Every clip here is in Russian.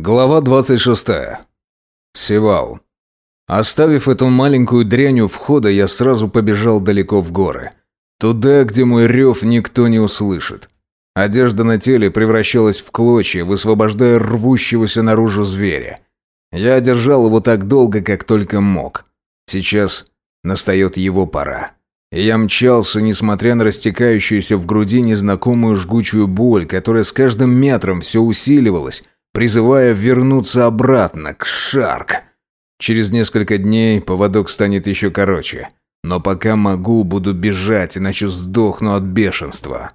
Глава 26. Севал. Оставив эту маленькую дрянь у входа, я сразу побежал далеко в горы. Туда, где мой рев никто не услышит. Одежда на теле превращалась в клочья, высвобождая рвущегося наружу зверя. Я держал его так долго, как только мог. Сейчас настает его пора. И я мчался, несмотря на растекающуюся в груди незнакомую жгучую боль, которая с каждым метром все усиливалась, призывая вернуться обратно, к Шарк. Через несколько дней поводок станет еще короче. Но пока могу, буду бежать, иначе сдохну от бешенства.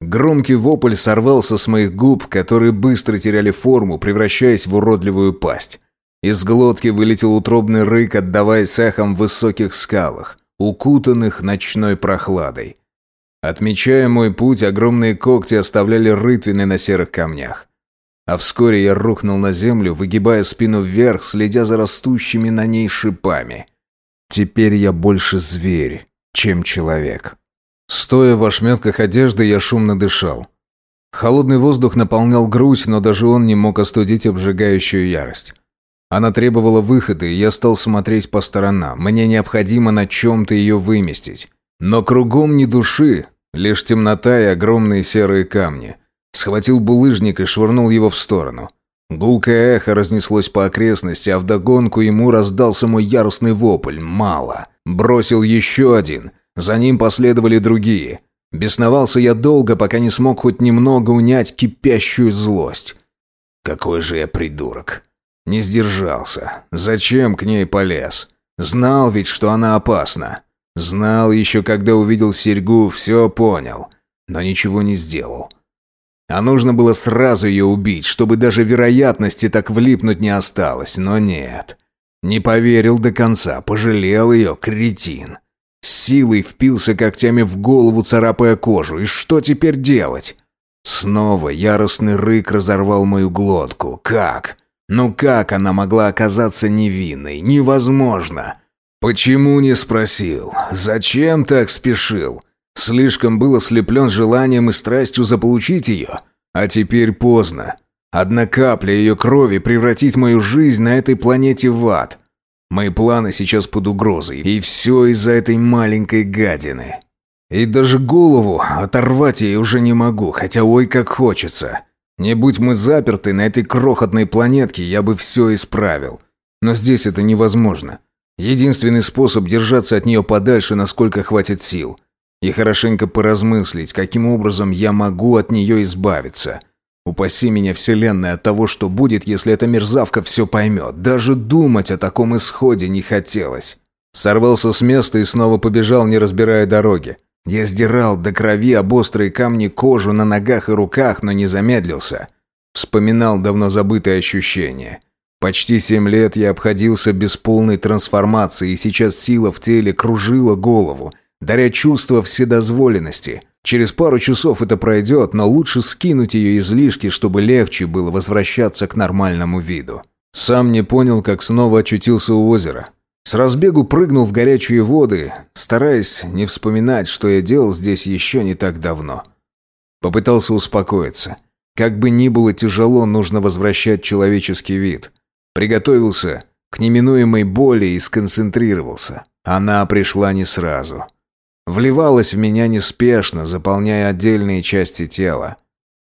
Громкий вопль сорвался с моих губ, которые быстро теряли форму, превращаясь в уродливую пасть. Из глотки вылетел утробный рык, отдаваясь эхом в высоких скалах, укутанных ночной прохладой. Отмечая мой путь, огромные когти оставляли рытвины на серых камнях. А вскоре я рухнул на землю, выгибая спину вверх, следя за растущими на ней шипами. Теперь я больше зверь, чем человек. Стоя в ошметках одежды, я шумно дышал. Холодный воздух наполнял грудь, но даже он не мог остудить обжигающую ярость. Она требовала выхода, и я стал смотреть по сторонам. Мне необходимо на чем-то ее выместить. Но кругом ни души, лишь темнота и огромные серые камни. Схватил булыжник и швырнул его в сторону. Гулкое эхо разнеслось по окрестности, а вдогонку ему раздался мой яростный вопль «Мало!». Бросил еще один. За ним последовали другие. Бесновался я долго, пока не смог хоть немного унять кипящую злость. Какой же я придурок. Не сдержался. Зачем к ней полез? Знал ведь, что она опасна. Знал еще, когда увидел серьгу, все понял. Но ничего не сделал. А нужно было сразу ее убить, чтобы даже вероятности так влипнуть не осталось, но нет. Не поверил до конца, пожалел ее, кретин. С силой впился когтями в голову, царапая кожу. И что теперь делать? Снова яростный рык разорвал мою глотку. Как? Ну как она могла оказаться невинной? Невозможно. Почему не спросил? Зачем так спешил? Слишком был ослеплен желанием и страстью заполучить ее. А теперь поздно. Одна капля ее крови превратит мою жизнь на этой планете в ад. Мои планы сейчас под угрозой, и все из-за этой маленькой гадины. И даже голову оторвать ей уже не могу, хотя ой как хочется. Не будь мы заперты на этой крохотной планетке, я бы все исправил. Но здесь это невозможно. Единственный способ держаться от нее подальше, насколько хватит сил – и хорошенько поразмыслить, каким образом я могу от нее избавиться. Упаси меня, Вселенная, от того, что будет, если эта мерзавка все поймет. Даже думать о таком исходе не хотелось. Сорвался с места и снова побежал, не разбирая дороги. Я сдирал до крови об острые камни кожу на ногах и руках, но не замедлился. Вспоминал давно забытые ощущения. Почти семь лет я обходился без полной трансформации, и сейчас сила в теле кружила голову, даря чувство вседозволенности. Через пару часов это пройдет, но лучше скинуть ее излишки, чтобы легче было возвращаться к нормальному виду. Сам не понял, как снова очутился у озера. С разбегу прыгнул в горячие воды, стараясь не вспоминать, что я делал здесь еще не так давно. Попытался успокоиться. Как бы ни было тяжело, нужно возвращать человеческий вид. Приготовился к неминуемой боли и сконцентрировался. Она пришла не сразу вливалась в меня неспешно, заполняя отдельные части тела.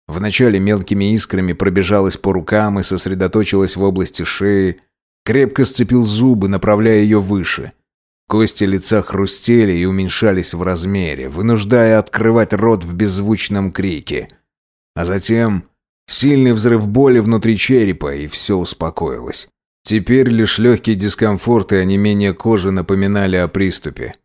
Вначале мелкими искрами пробежалась по рукам и сосредоточилась в области шеи, крепко сцепил зубы, направляя ее выше. Кости лица хрустели и уменьшались в размере, вынуждая открывать рот в беззвучном крике. А затем сильный взрыв боли внутри черепа, и все успокоилось. Теперь лишь легкий дискомфорт и онемение кожи напоминали о приступе.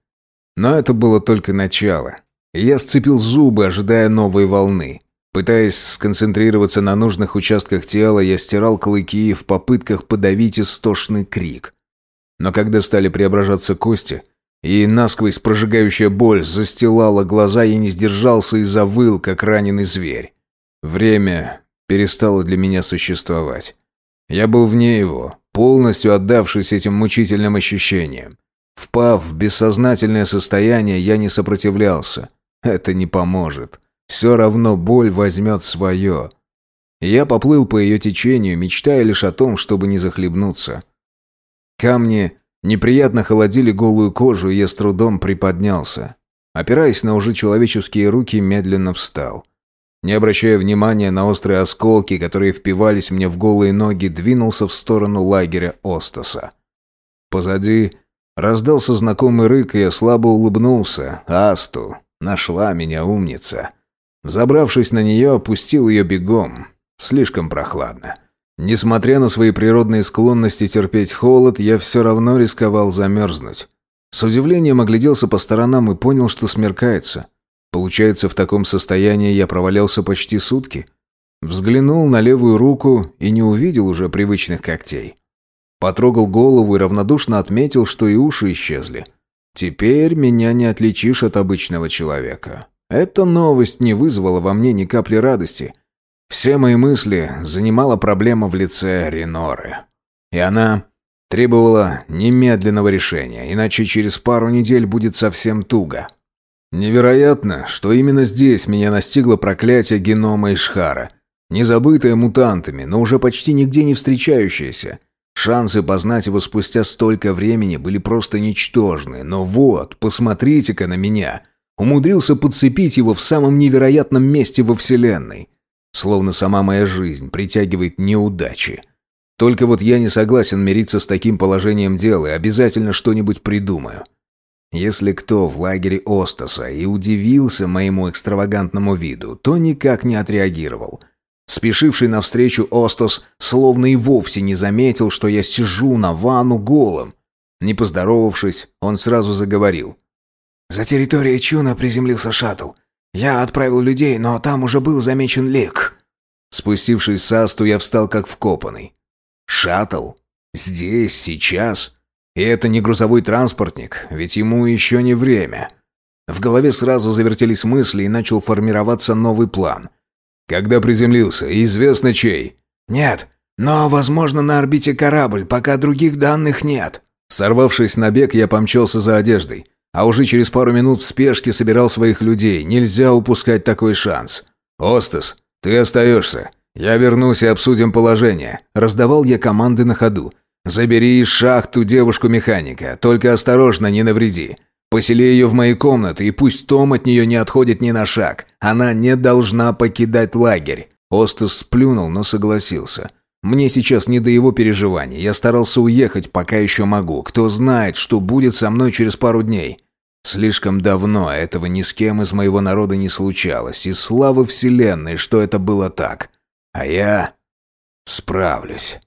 Но это было только начало. Я сцепил зубы, ожидая новой волны. Пытаясь сконцентрироваться на нужных участках тела, я стирал клыки в попытках подавить истошный крик. Но когда стали преображаться кости, и насквозь прожигающая боль застилала глаза, я не сдержался и завыл, как раненый зверь. Время перестало для меня существовать. Я был вне его, полностью отдавшись этим мучительным ощущениям. Впав в бессознательное состояние, я не сопротивлялся. Это не поможет. Все равно боль возьмет свое. Я поплыл по ее течению, мечтая лишь о том, чтобы не захлебнуться. Камни неприятно холодили голую кожу, и я с трудом приподнялся. Опираясь на уже человеческие руки, медленно встал. Не обращая внимания на острые осколки, которые впивались мне в голые ноги, двинулся в сторону лагеря Остоса. Позади раздался знакомый рык, и я слабо улыбнулся. «Асту! Нашла меня умница!» Забравшись на нее, опустил ее бегом. Слишком прохладно. Несмотря на свои природные склонности терпеть холод, я все равно рисковал замерзнуть. С удивлением огляделся по сторонам и понял, что смеркается. Получается, в таком состоянии я провалялся почти сутки. Взглянул на левую руку и не увидел уже привычных когтей. Потрогал голову и равнодушно отметил, что и уши исчезли. Теперь меня не отличишь от обычного человека. Эта новость не вызвала во мне ни капли радости. Все мои мысли занимала проблема в лице Реноры. И она требовала немедленного решения, иначе через пару недель будет совсем туго. Невероятно, что именно здесь меня настигло проклятие генома Ишхара. Незабытое мутантами, но уже почти нигде не встречающееся. Шансы познать его спустя столько времени были просто ничтожны. Но вот, посмотрите-ка на меня. Умудрился подцепить его в самом невероятном месте во Вселенной. Словно сама моя жизнь притягивает неудачи. Только вот я не согласен мириться с таким положением дела и обязательно что-нибудь придумаю. Если кто в лагере Остоса и удивился моему экстравагантному виду, то никак не отреагировал. Спешивший навстречу Остос словно и вовсе не заметил, что я сижу на ванну голым. Не поздоровавшись, он сразу заговорил. «За территорией Чуна приземлился шаттл. Я отправил людей, но там уже был замечен лик». Спустившись с Асту, я встал как вкопанный. «Шаттл? Здесь? Сейчас?» И это не грузовой транспортник, ведь ему еще не время. В голове сразу завертелись мысли и начал формироваться новый план. Когда приземлился, известно чей? Нет, но, возможно, на орбите корабль, пока других данных нет. Сорвавшись на бег, я помчался за одеждой. А уже через пару минут в спешке собирал своих людей. Нельзя упускать такой шанс. «Остас, ты остаешься. Я вернусь и обсудим положение». Раздавал я команды на ходу. Забери из шахту девушку-механика, только осторожно, не навреди. Посели ее в мои комнаты, и пусть Том от нее не отходит ни на шаг. Она не должна покидать лагерь». Остас сплюнул, но согласился. «Мне сейчас не до его переживаний. Я старался уехать, пока еще могу. Кто знает, что будет со мной через пару дней». Слишком давно этого ни с кем из моего народа не случалось, и слава вселенной, что это было так. А я справлюсь.